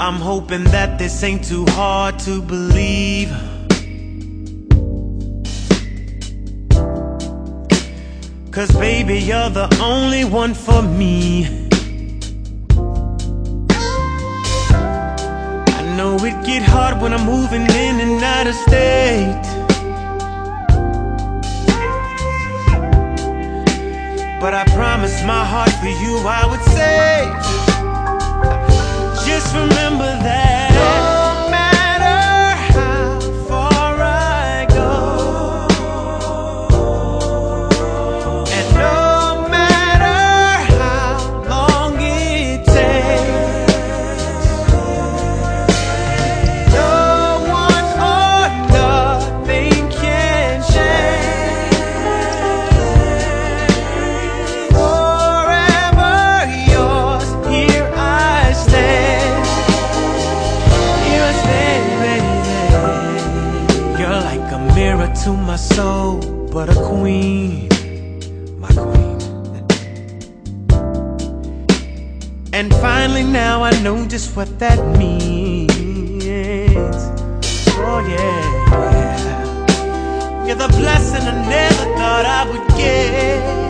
I'm hoping that this ain't too hard to believe. Cause baby you're the only one for me. I know it get hard when I'm moving in and out of state. But I promise my heart for you I would say Just remember that to my soul, but a queen, my queen. And finally, now I know just what that means. Oh, yeah. You're the blessing I never thought I would get.